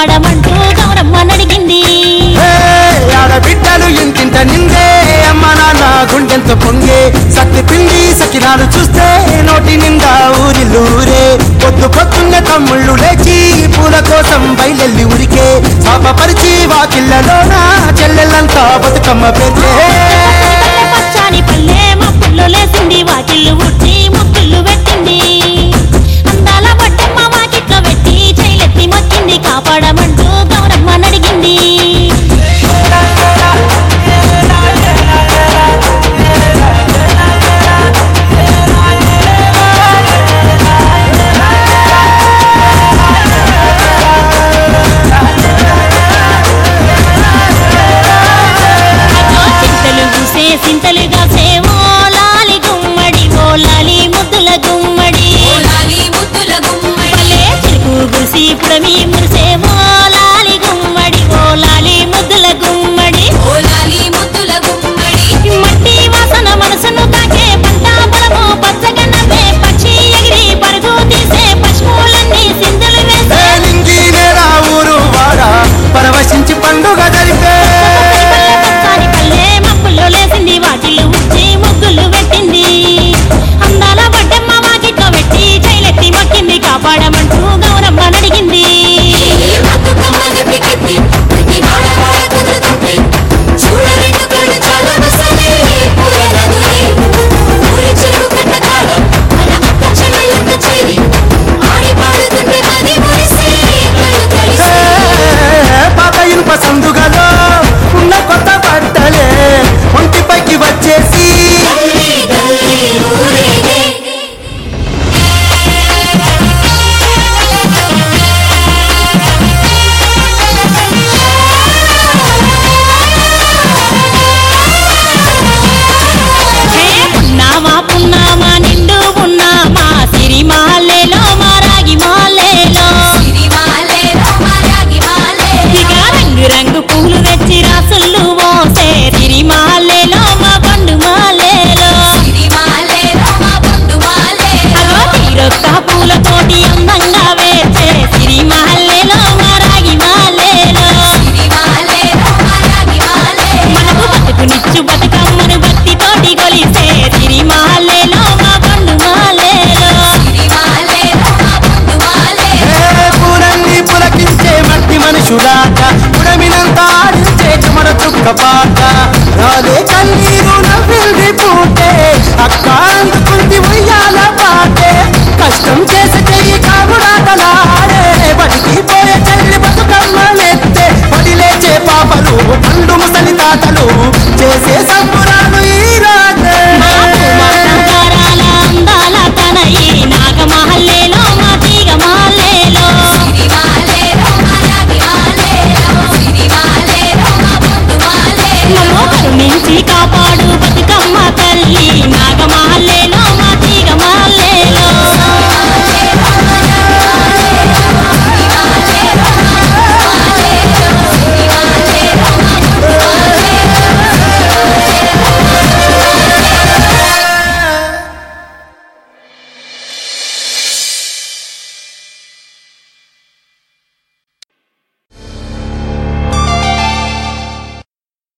పాడమంటూ గౌరమ్మని అడిగింది ఆడబిడ్డలు ఇంతింత నిందే అమ్మ నాన్న గుండెంత పొంగే సత్తి పిండి సకినాలు చూస్తే నోటి నిండా ఊరిల్లూరే. పొద్దు పొద్దున్న తమ్ముళ్ళు లేచి పూల కోసం బయలెల్లి ఉరికే. పాప పరిచి వాకిళ్ళలోనా చెల్లెళ్ళంతా బతుకమ్మ పెరిగే చింతలుగా సేవో లాలి గుమ్మడి. ఓ లాలి ముద్దుల గుమ్మడి. చిరుకు గురిసి పుడమి మురిసేవో खपा